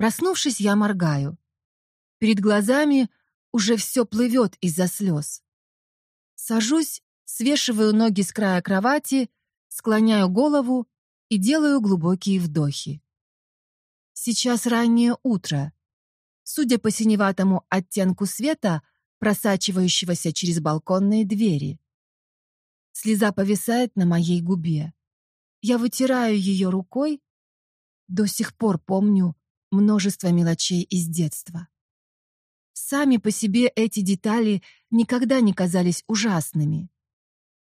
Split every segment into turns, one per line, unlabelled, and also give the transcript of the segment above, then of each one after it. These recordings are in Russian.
Проснувшись, я моргаю. Перед глазами уже все плывет из-за слез. Сажусь, свешиваю ноги с края кровати, склоняю голову и делаю глубокие вдохи. Сейчас раннее утро. Судя по синеватому оттенку света, просачивающегося через балконные двери. Слеза повисает на моей губе. Я вытираю ее рукой. До сих пор помню множество мелочей из детства. Сами по себе эти детали никогда не казались ужасными.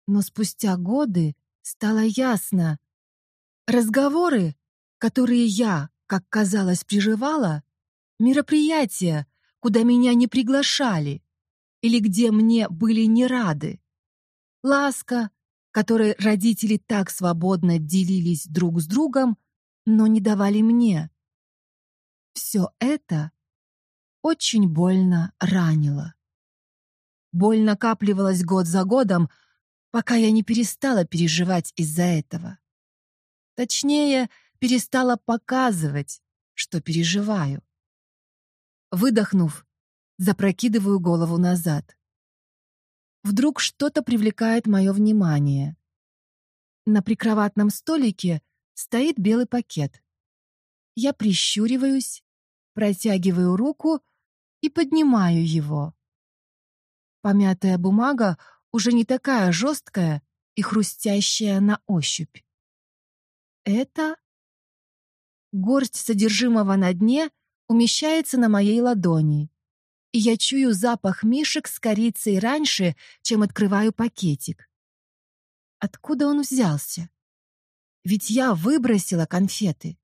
Но спустя годы стало ясно. Разговоры, которые я, как казалось, приживала, мероприятия, куда меня не приглашали или где мне были не рады, ласка, которой родители так свободно делились друг с другом, но не давали мне. Все это очень больно ранило. Боль накапливалась год за годом, пока я не перестала переживать из-за этого. Точнее, перестала показывать, что переживаю. Выдохнув, запрокидываю голову назад. Вдруг что-то привлекает мое внимание. На прикроватном столике стоит белый пакет. Я прищуриваюсь, протягиваю руку и поднимаю его. Помятая бумага уже не такая жесткая и хрустящая на ощупь. Это горсть содержимого на дне умещается на моей ладони, и я чую запах мишек с корицей раньше, чем открываю пакетик. Откуда он взялся? Ведь я выбросила конфеты.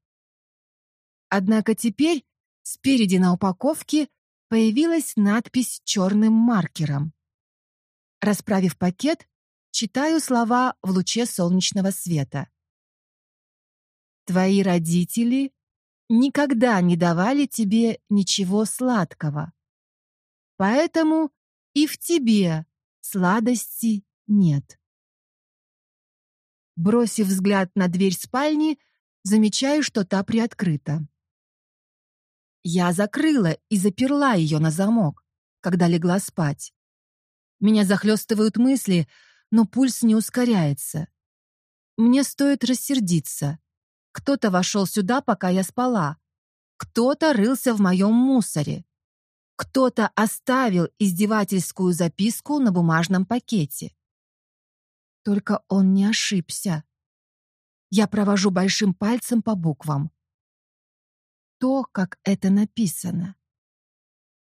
Однако теперь Спереди на упаковке появилась надпись черным маркером. Расправив пакет, читаю слова в луче солнечного света. Твои родители никогда не давали тебе ничего сладкого. Поэтому и в тебе сладости нет. Бросив взгляд на дверь спальни, замечаю, что та приоткрыта. Я закрыла и заперла ее на замок, когда легла спать. Меня захлестывают мысли, но пульс не ускоряется. Мне стоит рассердиться. Кто-то вошел сюда, пока я спала. Кто-то рылся в моем мусоре. Кто-то оставил издевательскую записку на бумажном пакете. Только он не ошибся. Я провожу большим пальцем по буквам то, как это написано.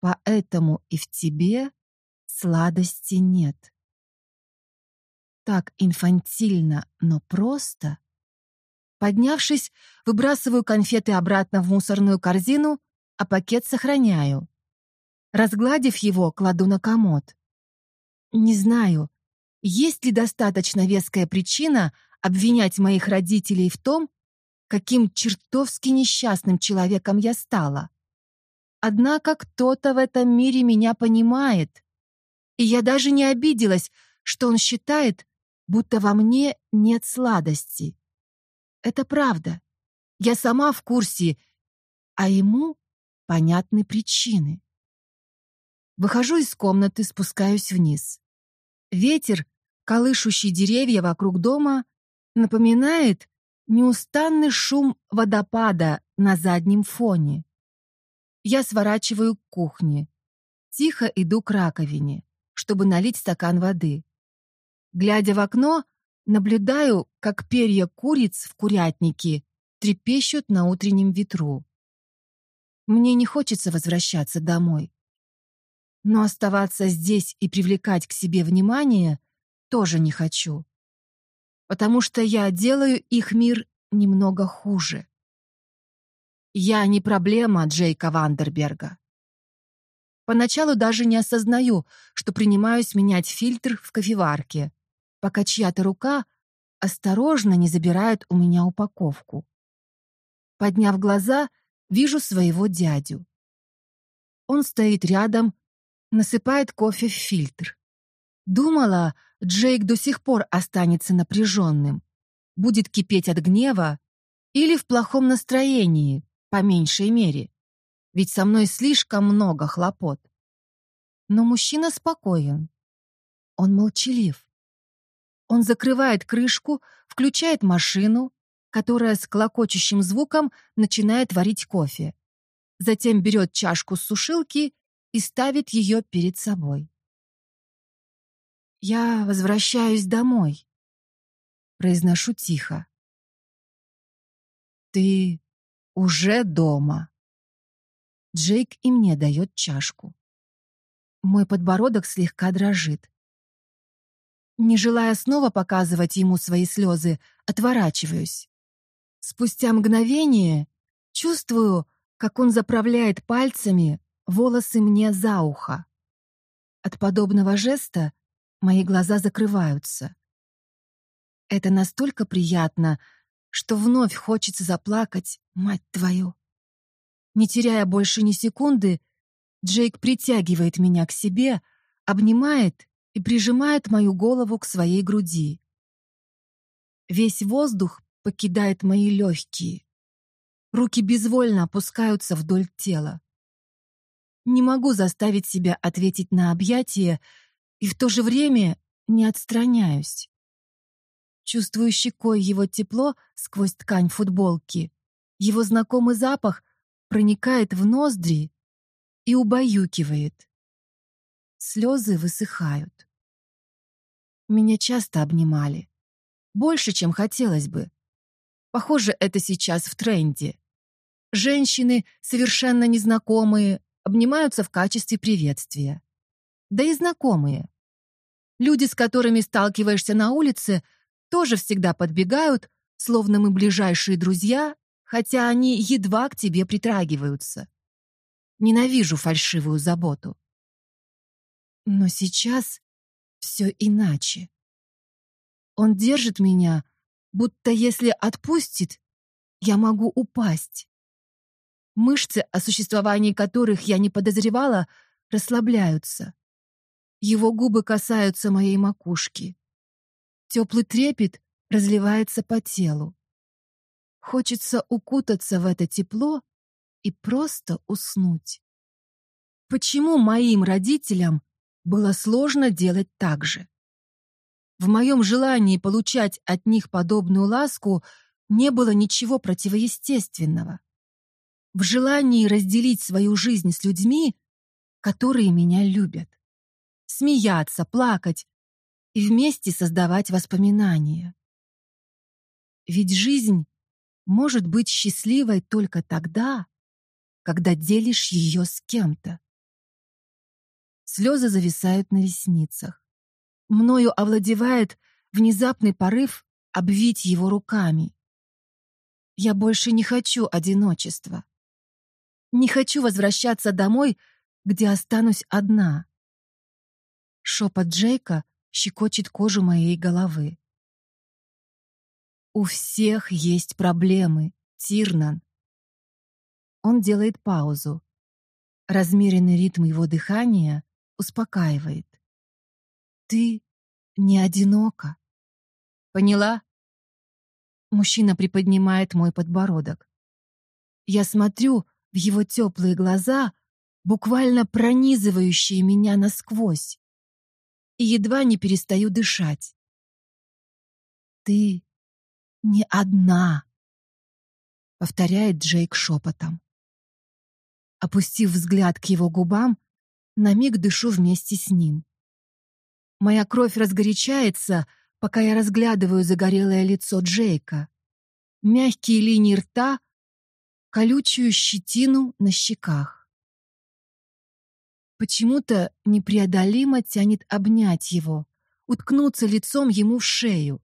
Поэтому и в тебе сладости нет. Так инфантильно, но просто. Поднявшись, выбрасываю конфеты обратно в мусорную корзину, а пакет сохраняю. Разгладив его, кладу на комод. Не знаю, есть ли достаточно веская причина обвинять моих родителей в том, каким чертовски несчастным человеком я стала. Однако кто-то в этом мире меня понимает, и я даже не обиделась, что он считает, будто во мне нет сладости. Это правда. Я сама в курсе, а ему понятны причины. Выхожу из комнаты, спускаюсь вниз. Ветер, колышущий деревья вокруг дома, напоминает, неустанный шум водопада на заднем фоне. Я сворачиваю к кухне. Тихо иду к раковине, чтобы налить стакан воды. Глядя в окно, наблюдаю, как перья куриц в курятнике трепещут на утреннем ветру. Мне не хочется возвращаться домой. Но оставаться здесь и привлекать к себе внимание тоже не хочу потому что я делаю их мир немного хуже. Я не проблема Джейка Вандерберга. Поначалу даже не осознаю, что принимаюсь менять фильтр в кофеварке, пока чья-то рука осторожно не забирает у меня упаковку. Подняв глаза, вижу своего дядю. Он стоит рядом, насыпает кофе в фильтр. Думала, Джейк до сих пор останется напряженным, будет кипеть от гнева или в плохом настроении, по меньшей мере. ведь со мной слишком много хлопот. Но мужчина спокоен. Он молчалив. Он закрывает крышку, включает машину, которая с клокочущим звуком начинает варить кофе. Затем берет чашку с сушилки и ставит ее перед собой. «Я возвращаюсь домой», — произношу тихо. «Ты уже дома». Джейк и мне дает чашку. Мой подбородок слегка дрожит. Не желая снова показывать ему свои слезы, отворачиваюсь. Спустя мгновение чувствую, как он заправляет пальцами волосы мне за ухо. От подобного жеста мои глаза закрываются. Это настолько приятно, что вновь хочется заплакать, мать твою. Не теряя больше ни секунды, Джейк притягивает меня к себе, обнимает и прижимает мою голову к своей груди. Весь воздух покидает мои легкие. Руки безвольно опускаются вдоль тела. Не могу заставить себя ответить на объятие и в то же время не отстраняюсь. Чувствую щекой его тепло сквозь ткань футболки. Его знакомый запах проникает в ноздри и убаюкивает. Слезы высыхают. Меня часто обнимали. Больше, чем хотелось бы. Похоже, это сейчас в тренде. Женщины, совершенно незнакомые, обнимаются в качестве приветствия. Да и знакомые. Люди, с которыми сталкиваешься на улице, тоже всегда подбегают, словно мы ближайшие друзья, хотя они едва к тебе притрагиваются. Ненавижу фальшивую заботу. Но сейчас все иначе. Он держит меня, будто если отпустит, я могу упасть. Мышцы, о существовании которых я не подозревала, расслабляются. Его губы касаются моей макушки. Теплый трепет разливается по телу. Хочется укутаться в это тепло и просто уснуть. Почему моим родителям было сложно делать так же? В моем желании получать от них подобную ласку не было ничего противоестественного. В желании разделить свою жизнь с людьми, которые меня любят. Смеяться, плакать и вместе создавать воспоминания. Ведь жизнь может быть счастливой только тогда, когда делишь ее с кем-то. Слезы зависают на ресницах. Мною овладевает внезапный порыв обвить его руками. Я больше не хочу одиночества. Не хочу возвращаться домой, где останусь одна. Шепот Джейка щекочет кожу моей головы. У всех есть проблемы, Тирнан. Он делает паузу. Размеренный ритм его дыхания успокаивает. Ты не одинока. Поняла? Мужчина приподнимает мой подбородок. Я смотрю в его теплые глаза, буквально пронизывающие меня насквозь, и едва не перестаю дышать. Ты не одна, повторяет Джейк шепотом. Опустив взгляд к его губам, на миг дышу вместе с ним. Моя кровь разгорячается, пока я разглядываю загорелое лицо Джейка. Мягкие линии рта, колючую щетину на щеках. Почему-то непреодолимо тянет обнять его, уткнуться лицом ему в шею.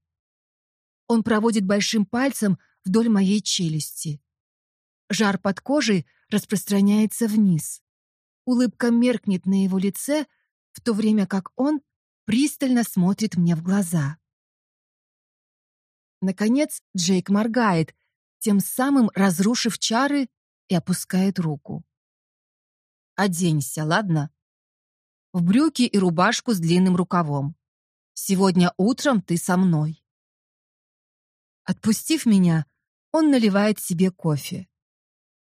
Он проводит большим пальцем вдоль моей челюсти. Жар под кожей распространяется вниз. Улыбка меркнет на его лице, в то время как он пристально смотрит мне в глаза. Наконец Джейк моргает, тем самым разрушив чары и опускает руку. «Оденься, ладно?» «В брюки и рубашку с длинным рукавом. Сегодня утром ты со мной». Отпустив меня, он наливает себе кофе.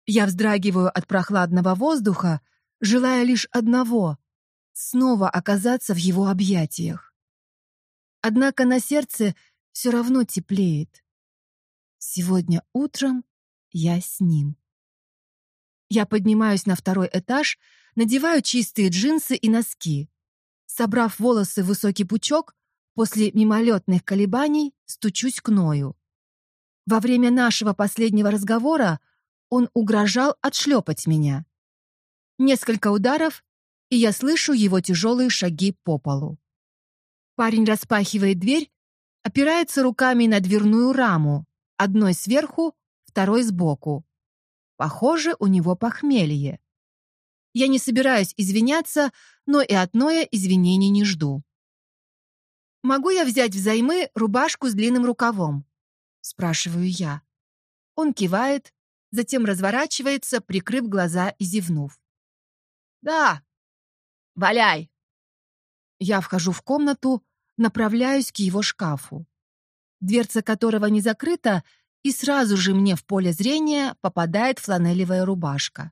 Я вздрагиваю от прохладного воздуха, желая лишь одного — снова оказаться в его объятиях. Однако на сердце все равно теплеет. Сегодня утром я с ним. Я поднимаюсь на второй этаж, надеваю чистые джинсы и носки. Собрав волосы в высокий пучок, после мимолетных колебаний стучусь к Ною. Во время нашего последнего разговора он угрожал отшлепать меня. Несколько ударов, и я слышу его тяжелые шаги по полу. Парень распахивает дверь, опирается руками на дверную раму, одной сверху, второй сбоку. Похоже, у него похмелье. Я не собираюсь извиняться, но и от Ноя извинений не жду. «Могу я взять взаймы рубашку с длинным рукавом?» — спрашиваю я. Он кивает, затем разворачивается, прикрыв глаза и зевнув. «Да, валяй!» Я вхожу в комнату, направляюсь к его шкафу, дверца которого не закрыта, и сразу же мне в поле зрения попадает фланелевая рубашка.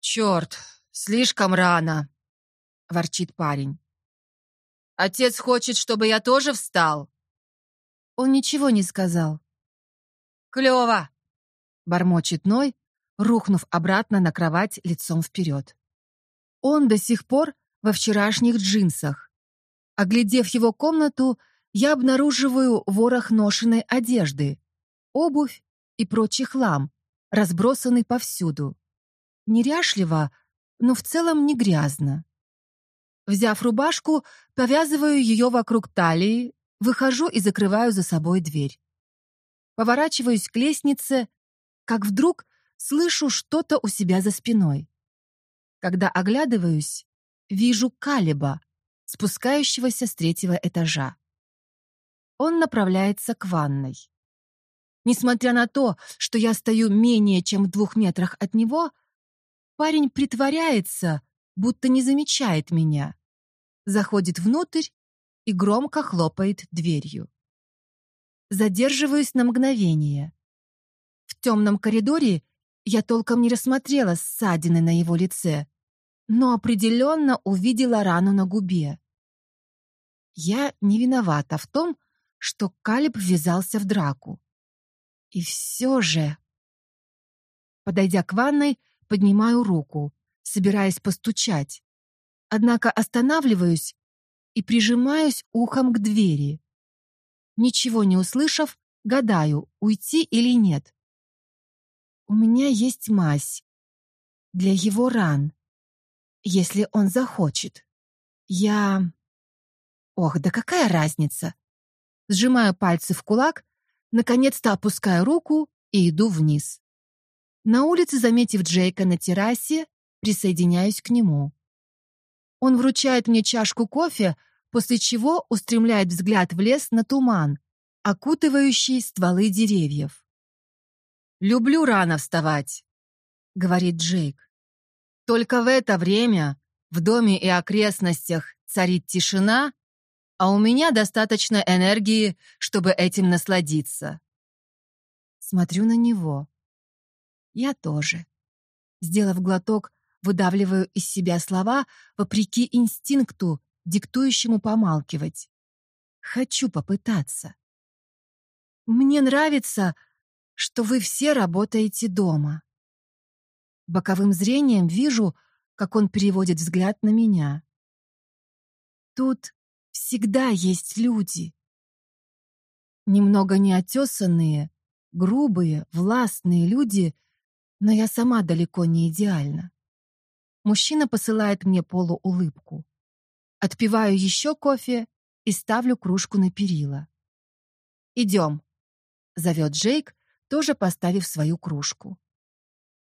«Черт, слишком рано!» — ворчит парень. «Отец хочет, чтобы я тоже встал!» Он ничего не сказал. «Клево!» бормочет Ной, рухнув обратно на кровать лицом вперед. Он до сих пор во вчерашних джинсах. Оглядев его комнату, я обнаруживаю ворох ношенной одежды, обувь и прочий хлам, разбросанный повсюду. Неряшливо, но в целом не грязно. Взяв рубашку, повязываю ее вокруг талии, выхожу и закрываю за собой дверь. Поворачиваюсь к лестнице, как вдруг слышу что-то у себя за спиной. Когда оглядываюсь, вижу Калиба, спускающегося с третьего этажа. Он направляется к ванной. Несмотря на то, что я стою менее чем в двух метрах от него, парень притворяется, будто не замечает меня. Заходит внутрь и громко хлопает дверью. Задерживаюсь на мгновение. В темном коридоре я толком не рассмотрела ссадины на его лице, но определенно увидела рану на губе. Я не виновата в том, что Калиб ввязался в драку. И все же... Подойдя к ванной, поднимаю руку, собираясь постучать. Однако останавливаюсь и прижимаюсь ухом к двери. Ничего не услышав, гадаю, уйти или нет. У меня есть мазь для его ран, если он захочет. Я... Ох, да какая разница? Сжимаю пальцы в кулак, наконец-то опускаю руку и иду вниз. На улице, заметив Джейка на террасе, присоединяюсь к нему. Он вручает мне чашку кофе, после чего устремляет взгляд в лес на туман, окутывающий стволы деревьев. «Люблю рано вставать», — говорит Джейк. «Только в это время в доме и окрестностях царит тишина, а у меня достаточно энергии, чтобы этим насладиться». Смотрю на него. Я тоже. Сделав глоток, выдавливаю из себя слова вопреки инстинкту, диктующему помалкивать. Хочу попытаться. Мне нравится, что вы все работаете дома. Боковым зрением вижу, как он переводит взгляд на меня. Тут всегда есть люди. Немного неотесанные, грубые, властные люди, но я сама далеко не идеальна. Мужчина посылает мне полуулыбку. Отпиваю еще кофе и ставлю кружку на перила. «Идем», — зовет Джейк, тоже поставив свою кружку.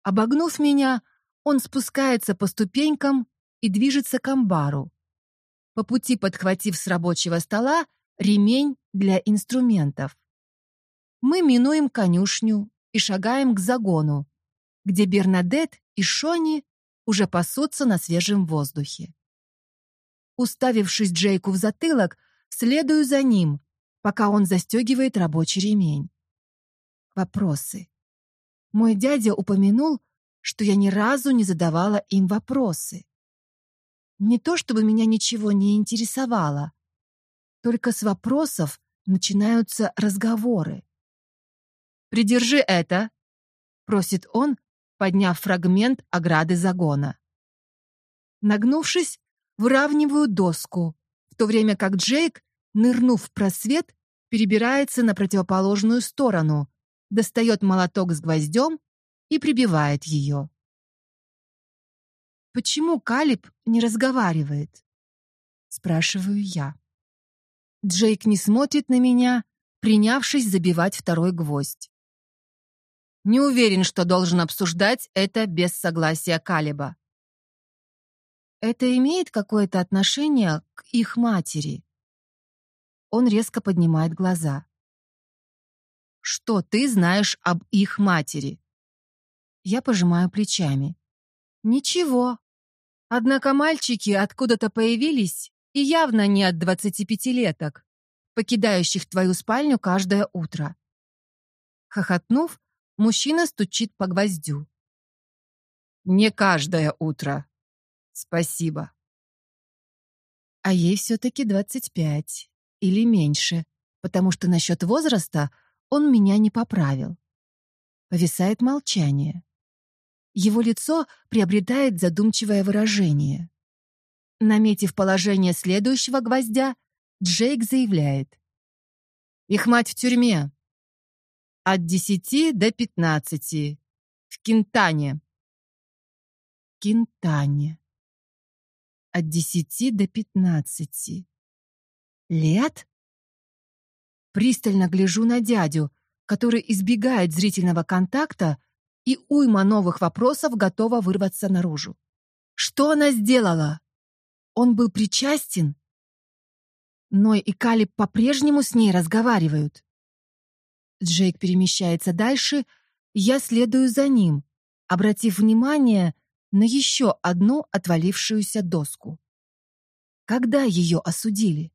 Обогнув меня, он спускается по ступенькам и движется к амбару, по пути подхватив с рабочего стола ремень для инструментов. Мы минуем конюшню и шагаем к загону, где Бернадет и Шони уже пасутся на свежем воздухе. Уставившись Джейку в затылок, следую за ним, пока он застегивает рабочий ремень. Вопросы. Мой дядя упомянул, что я ни разу не задавала им вопросы. Не то чтобы меня ничего не интересовало, только с вопросов начинаются разговоры. «Придержи это», — просит он, подняв фрагмент ограды загона. Нагнувшись, выравниваю доску, в то время как Джейк, нырнув в просвет, перебирается на противоположную сторону, достает молоток с гвоздем и прибивает ее. «Почему Калиб не разговаривает?» — спрашиваю я. Джейк не смотрит на меня, принявшись забивать второй гвоздь. Не уверен, что должен обсуждать это без согласия Калиба. Это имеет какое-то отношение к их матери? Он резко поднимает глаза. Что ты знаешь об их матери? Я пожимаю плечами. Ничего. Однако мальчики откуда-то появились и явно не от двадцатипятилеток, покидающих твою спальню каждое утро. Хохотнув, мужчина стучит по гвоздю. Не каждое утро. Спасибо. А ей все-таки двадцать пять или меньше, потому что насчет возраста он меня не поправил. Повисает молчание. Его лицо приобретает задумчивое выражение. Наметив положение следующего гвоздя, Джейк заявляет. «Их мать в тюрьме. От десяти до пятнадцати. В Кентане». Кентане. От десяти до пятнадцати. Лет? Пристально гляжу на дядю, который избегает зрительного контакта, и уйма новых вопросов готова вырваться наружу. Что она сделала? Он был причастен? Ной и Калиб по-прежнему с ней разговаривают. Джейк перемещается дальше, я следую за ним, обратив внимание на еще одну отвалившуюся доску. Когда ее осудили?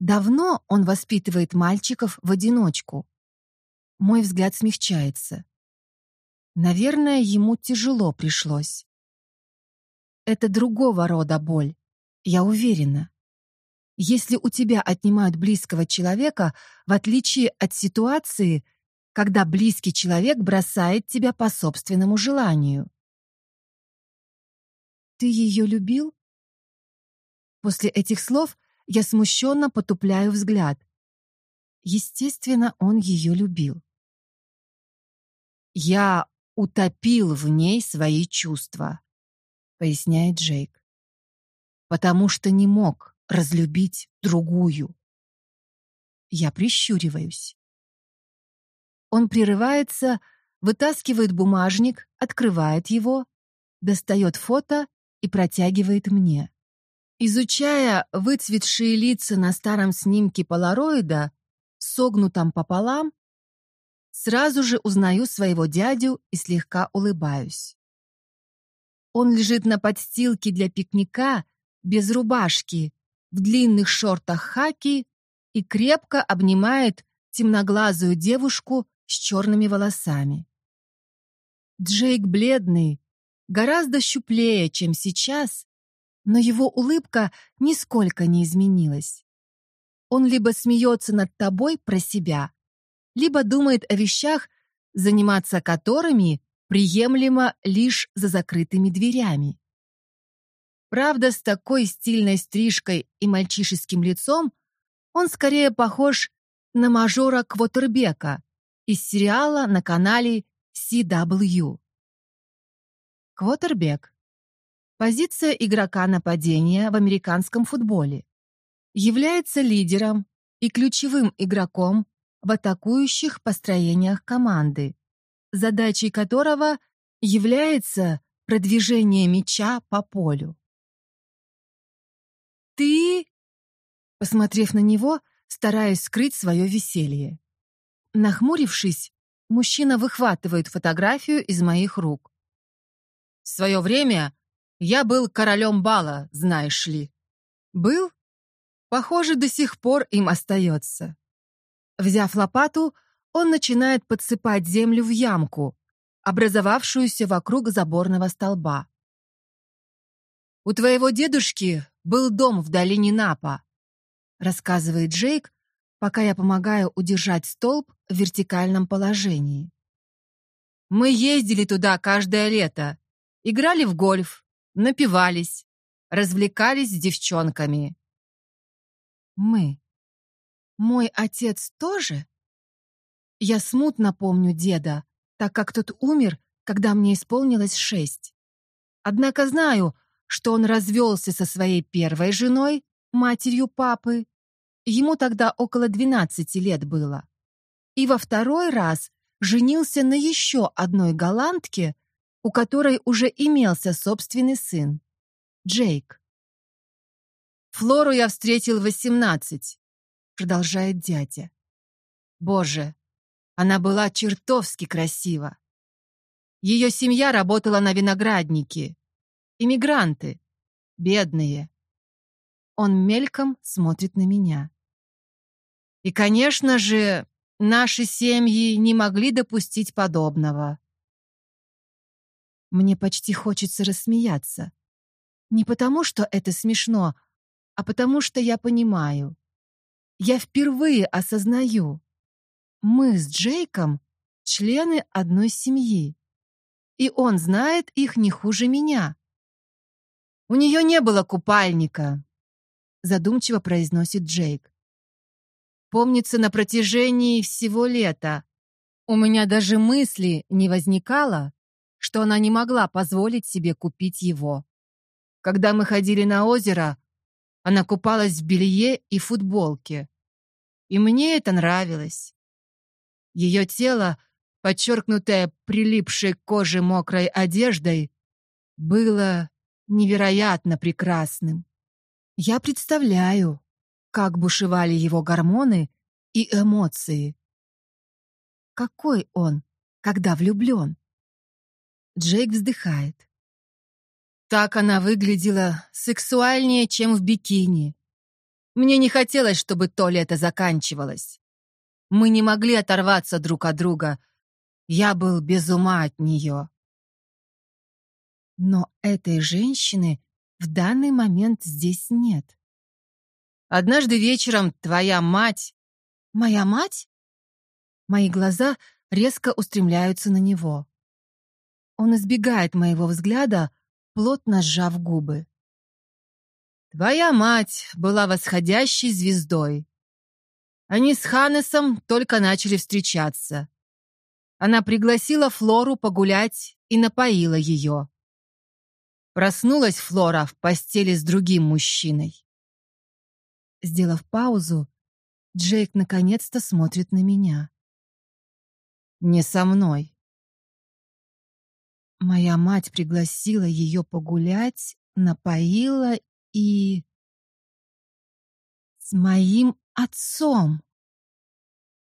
Давно он воспитывает мальчиков в одиночку. Мой взгляд смягчается. Наверное, ему тяжело пришлось. Это другого рода боль, я уверена. Если у тебя отнимают близкого человека, в отличие от ситуации, когда близкий человек бросает тебя по собственному желанию. Ты ее любил? После этих слов я смущенно потупляю взгляд. Естественно, он ее любил. «Я утопил в ней свои чувства», — поясняет Джейк. «Потому что не мог разлюбить другую». Я прищуриваюсь. Он прерывается, вытаскивает бумажник, открывает его, достает фото и протягивает мне. Изучая выцветшие лица на старом снимке полароида, согнутом пополам, сразу же узнаю своего дядю и слегка улыбаюсь. Он лежит на подстилке для пикника, без рубашки, в длинных шортах хаки и крепко обнимает темноглазую девушку с черными волосами. Джейк бледный, гораздо щуплее, чем сейчас, но его улыбка нисколько не изменилась. Он либо смеется над тобой про себя, либо думает о вещах, заниматься которыми приемлемо лишь за закрытыми дверями. Правда, с такой стильной стрижкой и мальчишеским лицом он скорее похож на мажора Квотербека из сериала на канале CW. Квотербек Позиция игрока нападения в американском футболе. Является лидером и ключевым игроком в атакующих построениях команды, задачей которого является продвижение мяча по полю. «Ты...» Посмотрев на него, стараясь скрыть свое веселье. Нахмурившись, мужчина выхватывает фотографию из моих рук. В свое время я был королем бала, знаешь ли. Был? Похоже, до сих пор им остается. Взяв лопату, он начинает подсыпать землю в ямку, образовавшуюся вокруг заборного столба. «У твоего дедушки был дом в долине Напа», рассказывает Джейк, пока я помогаю удержать столб в вертикальном положении. «Мы ездили туда каждое лето, играли в гольф, напивались, развлекались с девчонками». «Мы. Мой отец тоже?» Я смутно помню деда, так как тот умер, когда мне исполнилось шесть. Однако знаю, что он развелся со своей первой женой, матерью папы. Ему тогда около 12 лет было. И во второй раз женился на еще одной голландке, у которой уже имелся собственный сын, Джейк. «Флору я встретил в 18», — продолжает дядя. «Боже, она была чертовски красива. Ее семья работала на винограднике. Иммигранты. Бедные. Он мельком смотрит на меня. И, конечно же, наши семьи не могли допустить подобного. Мне почти хочется рассмеяться. Не потому, что это смешно, а потому, что я понимаю. Я впервые осознаю. Мы с Джейком члены одной семьи. И он знает их не хуже меня. У нее не было купальника, задумчиво произносит Джейк. Помнится, на протяжении всего лета у меня даже мысли не возникало, что она не могла позволить себе купить его. Когда мы ходили на озеро, она купалась в белье и футболке. И мне это нравилось. Ее тело, подчеркнутое прилипшей к коже мокрой одеждой, было невероятно прекрасным. Я представляю, как бушевали его гормоны и эмоции. Какой он, когда влюблен? Джейк вздыхает. Так она выглядела сексуальнее, чем в бикини. Мне не хотелось, чтобы то лето заканчивалось. Мы не могли оторваться друг от друга. Я был без ума от нее. Но этой женщины в данный момент здесь нет. Однажды вечером твоя мать... Моя мать? Мои глаза резко устремляются на него. Он избегает моего взгляда, плотно сжав губы. Твоя мать была восходящей звездой. Они с Ханнесом только начали встречаться. Она пригласила Флору погулять и напоила ее. Проснулась Флора в постели с другим мужчиной. Сделав паузу, Джейк наконец-то смотрит на меня. Не со мной. Моя мать пригласила ее погулять, напоила и... С моим отцом.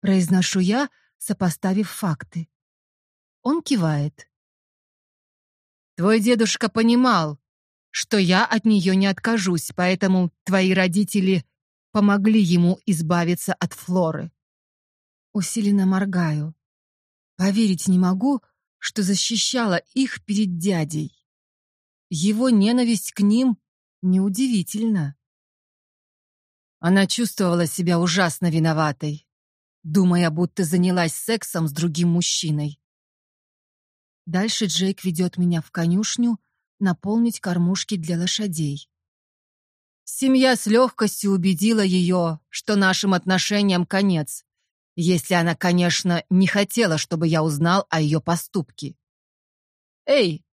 Произношу я, сопоставив факты. Он кивает. Твой дедушка понимал, что я от нее не откажусь, поэтому твои родители помогли ему избавиться от Флоры. Усиленно моргаю. Поверить не могу, что защищала их перед дядей. Его ненависть к ним неудивительна. Она чувствовала себя ужасно виноватой, думая, будто занялась сексом с другим мужчиной. Дальше Джейк ведет меня в конюшню наполнить кормушки для лошадей. Семья с легкостью убедила ее, что нашим отношениям конец, если она, конечно, не хотела, чтобы я узнал о ее поступке. «Эй,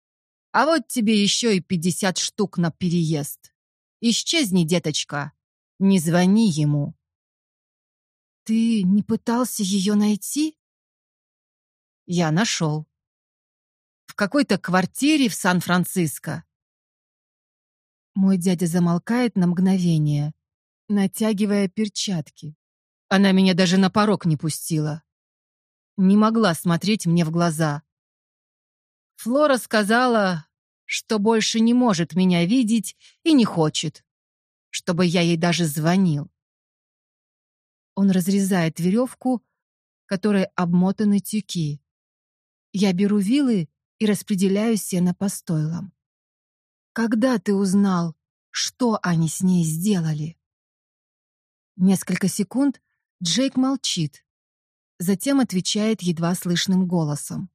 а вот тебе еще и пятьдесят штук на переезд. Исчезни, деточка, не звони ему. Ты не пытался ее найти? Я нашел. В какой-то квартире в Сан-Франциско. Мой дядя замолкает на мгновение, натягивая перчатки. Она меня даже на порог не пустила. Не могла смотреть мне в глаза. Флора сказала, что больше не может меня видеть и не хочет чтобы я ей даже звонил. Он разрезает веревку, которой обмотаны тюки. Я беру вилы и распределяю сено по стойлам. Когда ты узнал, что они с ней сделали? Несколько секунд Джейк молчит, затем отвечает едва слышным голосом.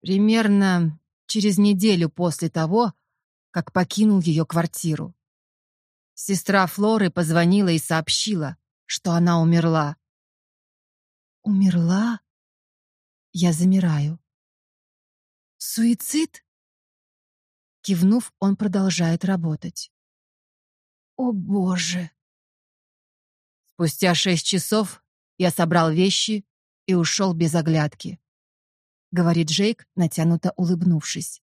Примерно через неделю после того, как покинул ее квартиру. Сестра Флоры позвонила и сообщила, что она умерла. «Умерла?» Я замираю. «Суицид?» Кивнув, он продолжает работать. «О, Боже!» Спустя шесть часов я собрал вещи и ушел без оглядки, говорит Джейк, натянуто улыбнувшись.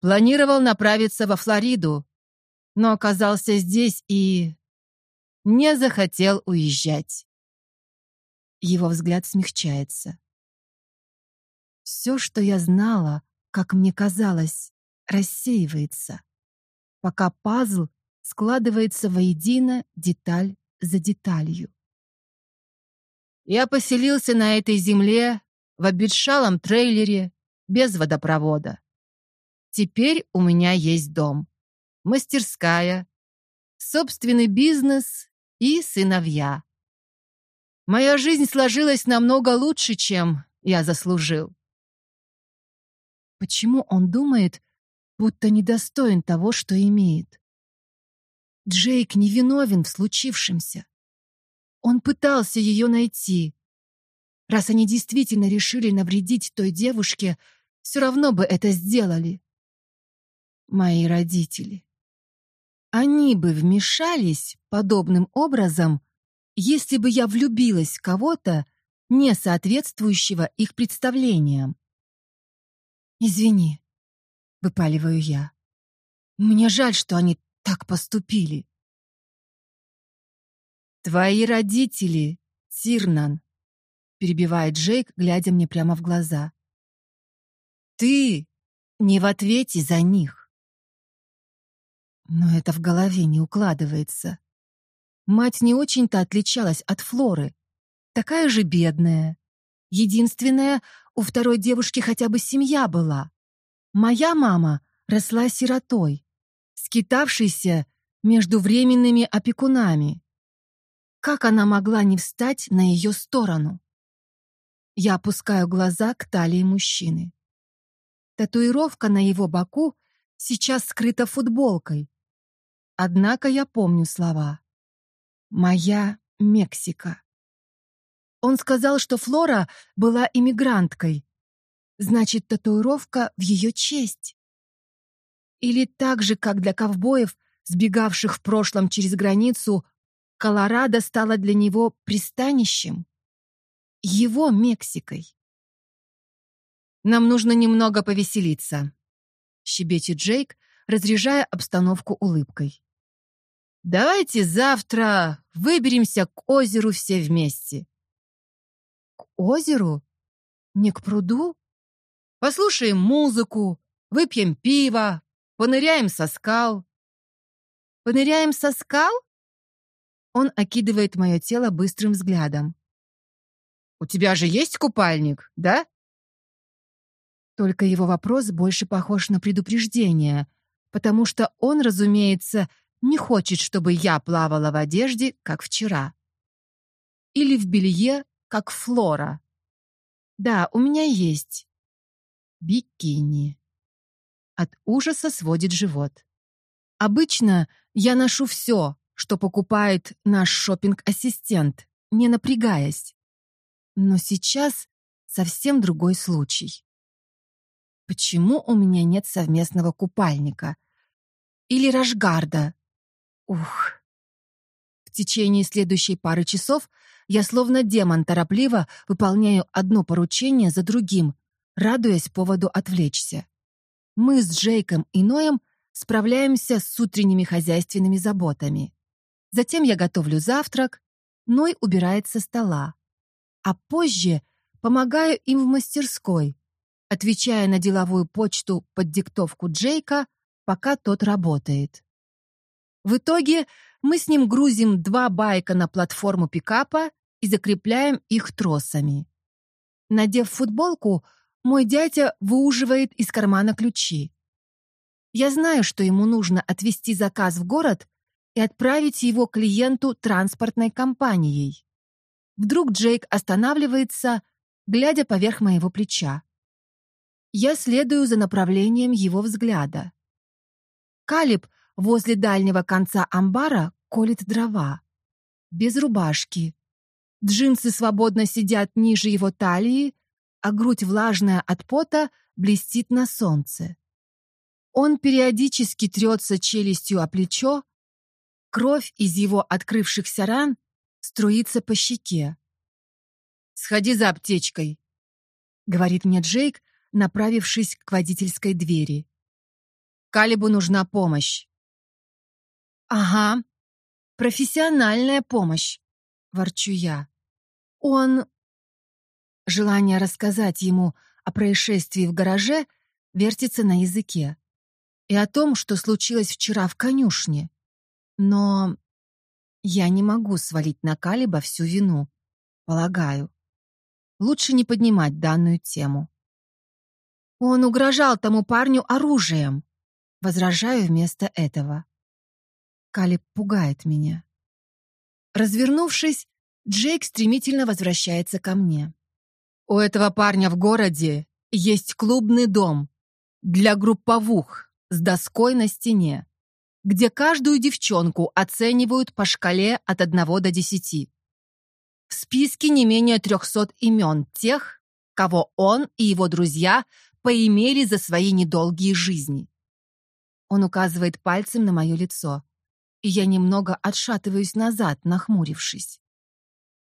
Планировал направиться во Флориду, но оказался здесь и не захотел уезжать. Его взгляд смягчается. Все, что я знала, как мне казалось, рассеивается, пока пазл складывается воедино деталь за деталью. Я поселился на этой земле в обветшалом трейлере без водопровода. Теперь у меня есть дом, мастерская, собственный бизнес и сыновья. Моя жизнь сложилась намного лучше, чем я заслужил. Почему он думает, будто недостоин того, что имеет? Джейк невиновен в случившемся. Он пытался ее найти. Раз они действительно решили навредить той девушке, все равно бы это сделали. Мои родители. Они бы вмешались подобным образом, если бы я влюбилась в кого-то, не соответствующего их представлениям. «Извини», — выпаливаю я. «Мне жаль, что они так поступили». «Твои родители, Тирнан», — перебивает Джейк, глядя мне прямо в глаза. «Ты не в ответе за них». Но это в голове не укладывается. Мать не очень-то отличалась от Флоры. Такая же бедная. Единственная, у второй девушки хотя бы семья была. Моя мама росла сиротой, скитавшейся между временными опекунами. Как она могла не встать на ее сторону? Я опускаю глаза к талии мужчины. Татуировка на его боку сейчас скрыта футболкой. Однако я помню слова. «Моя Мексика». Он сказал, что Флора была иммигранткой. Значит, татуировка в ее честь. Или так же, как для ковбоев, сбегавших в прошлом через границу, Колорадо стало для него пристанищем, его Мексикой. «Нам нужно немного повеселиться», — щебечет Джейк, разряжая обстановку улыбкой. «Давайте завтра выберемся к озеру все вместе». «К озеру? Не к пруду?» «Послушаем музыку, выпьем пиво, поныряем со скал». «Поныряем со скал?» Он окидывает мое тело быстрым взглядом. «У тебя же есть купальник, да?» Только его вопрос больше похож на предупреждение, потому что он, разумеется, не хочет, чтобы я плавала в одежде, как вчера. Или в белье, как Флора. Да, у меня есть. Бикини. От ужаса сводит живот. Обычно я ношу все, что покупает наш шопинг-ассистент, не напрягаясь. Но сейчас совсем другой случай. Почему у меня нет совместного купальника? Или рашгарда? Ух. В течение следующей пары часов я словно демон торопливо выполняю одно поручение за другим, радуясь поводу отвлечься. Мы с Джейком и Ноем справляемся с утренними хозяйственными заботами. Затем я готовлю завтрак, Ной убирает со стола. А позже помогаю им в мастерской, отвечая на деловую почту под диктовку Джейка, пока тот работает. В итоге мы с ним грузим два байка на платформу пикапа и закрепляем их тросами. Надев футболку, мой дядя выуживает из кармана ключи. Я знаю, что ему нужно отвезти заказ в город и отправить его клиенту транспортной компанией. Вдруг Джейк останавливается, глядя поверх моего плеча. Я следую за направлением его взгляда. Калиб возле дальнего конца амбара колет дрова. Без рубашки. Джинсы свободно сидят ниже его талии, а грудь, влажная от пота, блестит на солнце. Он периодически трется челюстью о плечо, кровь из его открывшихся ран струится по щеке. «Сходи за аптечкой», — говорит мне Джейк, направившись к водительской двери. «Калибу нужна помощь». «Ага, профессиональная помощь», — ворчу я. «Он...» Желание рассказать ему о происшествии в гараже вертится на языке. И о том, что случилось вчера в конюшне. Но я не могу свалить на Калиба всю вину, полагаю. Лучше не поднимать данную тему. Он угрожал тому парню оружием. Возражаю вместо этого. Калиб пугает меня. Развернувшись, Джейк стремительно возвращается ко мне. У этого парня в городе есть клубный дом для групповух с доской на стене, где каждую девчонку оценивают по шкале от 1 до 10. В списке не менее 300 имен тех, кого он и его друзья поимели за свои недолгие жизни. Он указывает пальцем на мое лицо, и я немного отшатываюсь назад, нахмурившись.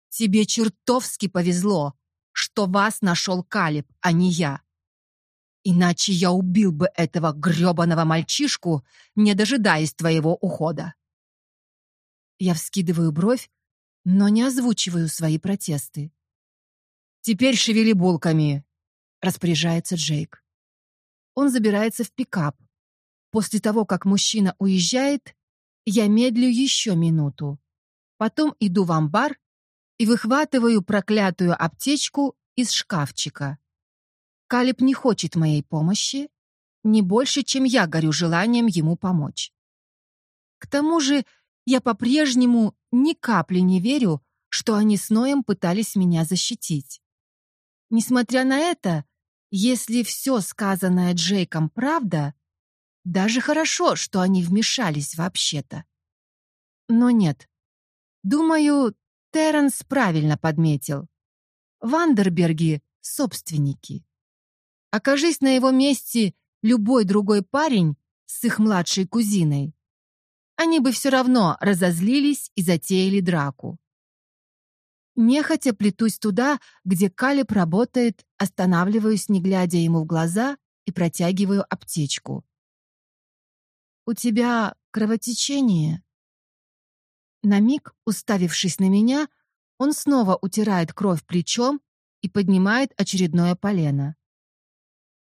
«Тебе чертовски повезло, что вас нашел Калиб, а не я. Иначе я убил бы этого грёбаного мальчишку, не дожидаясь твоего ухода. Я вскидываю бровь, но не озвучиваю свои протесты. «Теперь шевели булками», — распоряжается Джейк. Он забирается в пикап. После того, как мужчина уезжает, я медлю еще минуту. Потом иду в амбар и выхватываю проклятую аптечку из шкафчика. Калиб не хочет моей помощи, не больше, чем я горю желанием ему помочь. К тому же я по-прежнему ни капли не верю, что они с Ноем пытались меня защитить. Несмотря на это, если все сказанное Джейком правда, даже хорошо, что они вмешались вообще-то. Но нет. Думаю, Терренс правильно подметил. Вандерберги — собственники. Окажись на его месте любой другой парень с их младшей кузиной, они бы все равно разозлились и затеяли драку. Нехотя плетусь туда, где Калиб работает, останавливаюсь, не глядя ему в глаза, и протягиваю аптечку. «У тебя кровотечение?» На миг, уставившись на меня, он снова утирает кровь плечом и поднимает очередное полено.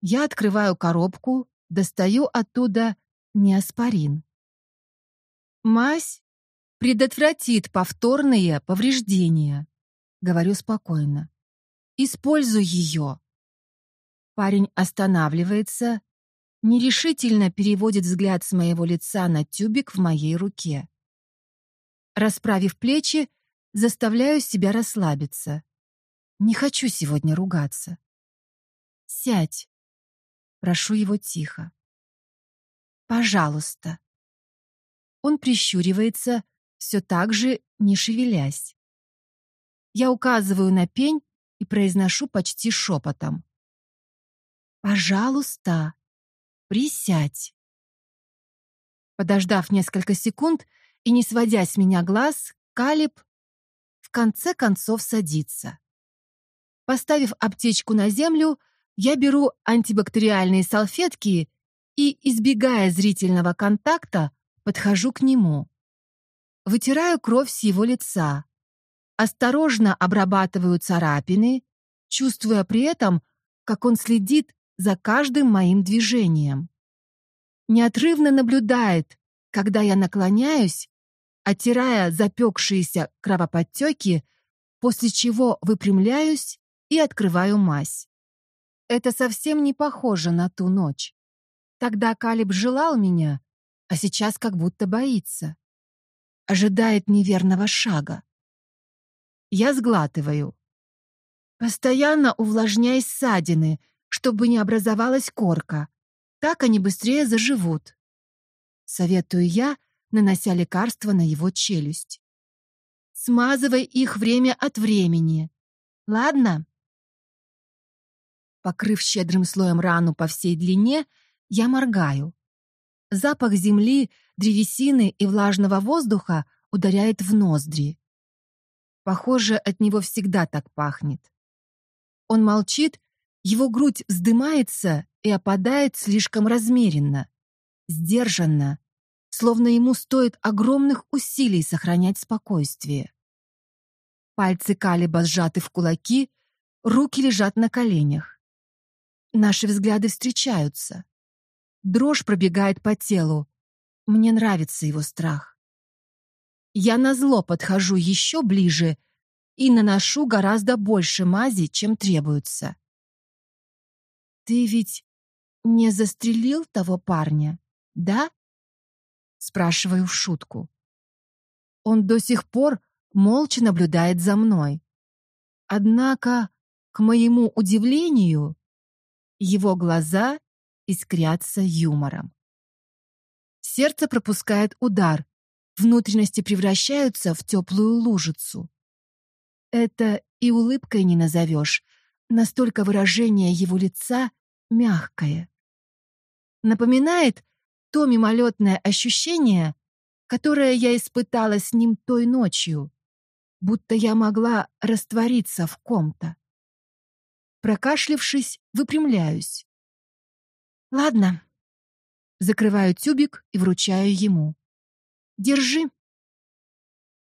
Я открываю коробку, достаю оттуда неоспорин. Мазь предотвратит повторные повреждения, говорю спокойно. Используй ее. Парень останавливается, нерешительно переводит взгляд с моего лица на тюбик в моей руке. Расправив плечи, заставляю себя расслабиться. Не хочу сегодня ругаться. Сядь. Прошу его тихо. Пожалуйста. Он прищуривается, все так же не шевелясь. Я указываю на пень и произношу почти шепотом. «Пожалуйста, присядь». Подождав несколько секунд и не сводя с меня глаз, Калиб в конце концов садится. Поставив аптечку на землю, я беру антибактериальные салфетки и, избегая зрительного контакта, подхожу к нему. Вытираю кровь с его лица. Осторожно обрабатываю царапины, чувствуя при этом, как он следит за каждым моим движением. Неотрывно наблюдает, когда я наклоняюсь, оттирая запекшиеся кровоподтеки, после чего выпрямляюсь и открываю мазь. Это совсем не похоже на ту ночь. Тогда Калиб желал меня, а сейчас как будто боится. Ожидает неверного шага. Я сглатываю. Постоянно увлажняй ссадины, чтобы не образовалась корка. Так они быстрее заживут. Советую я, нанося лекарство на его челюсть. Смазывай их время от времени. Ладно? Покрыв щедрым слоем рану по всей длине, я моргаю. Запах земли, древесины и влажного воздуха ударяет в ноздри. Похоже, от него всегда так пахнет. Он молчит, его грудь вздымается и опадает слишком размеренно, сдержанно, словно ему стоит огромных усилий сохранять спокойствие. Пальцы Калиба сжаты в кулаки, руки лежат на коленях. Наши взгляды встречаются. Дрожь пробегает по телу. Мне нравится его страх. Я назло подхожу еще ближе и наношу гораздо больше мази, чем требуется. «Ты ведь не застрелил того парня, да?» Спрашиваю в шутку. Он до сих пор молча наблюдает за мной. Однако, к моему удивлению, его глаза искрятся юмором. Сердце пропускает удар, внутренности превращаются в теплую лужицу. Это и улыбкой не назовешь, настолько выражение его лица мягкое. Напоминает то мимолетное ощущение, которое я испытала с ним той ночью, будто я могла раствориться в ком-то. Прокашлившись, выпрямляюсь. Ладно. Закрываю тюбик и вручаю ему. Держи.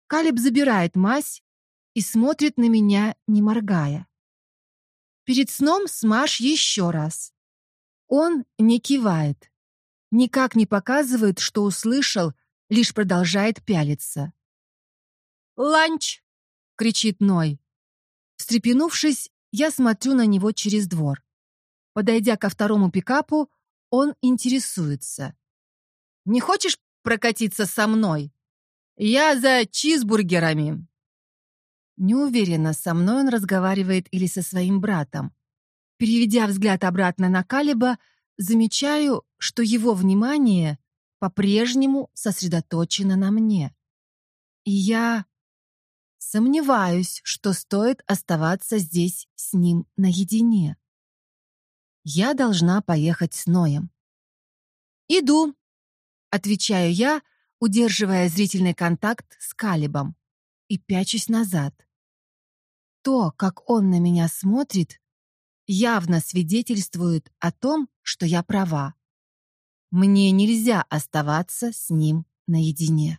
Калиб забирает мазь и смотрит на меня, не моргая. Перед сном смажь еще раз. Он не кивает, никак не показывает, что услышал, лишь продолжает пялиться. «Ланч!» — кричит Ной. Встрепенувшись, я смотрю на него через двор. Подойдя ко второму пикапу, он интересуется. «Не хочешь прокатиться со мной? Я за чизбургерами!» Не уверена, со мной он разговаривает или со своим братом. Переведя взгляд обратно на Калиба, замечаю, что его внимание по-прежнему сосредоточено на мне. И я сомневаюсь, что стоит оставаться здесь с ним наедине. Я должна поехать с Ноем. «Иду», — отвечаю я, удерживая зрительный контакт с Калибом и пячусь назад. То, как он на меня смотрит, явно свидетельствует о том, что я права. Мне нельзя оставаться с ним наедине.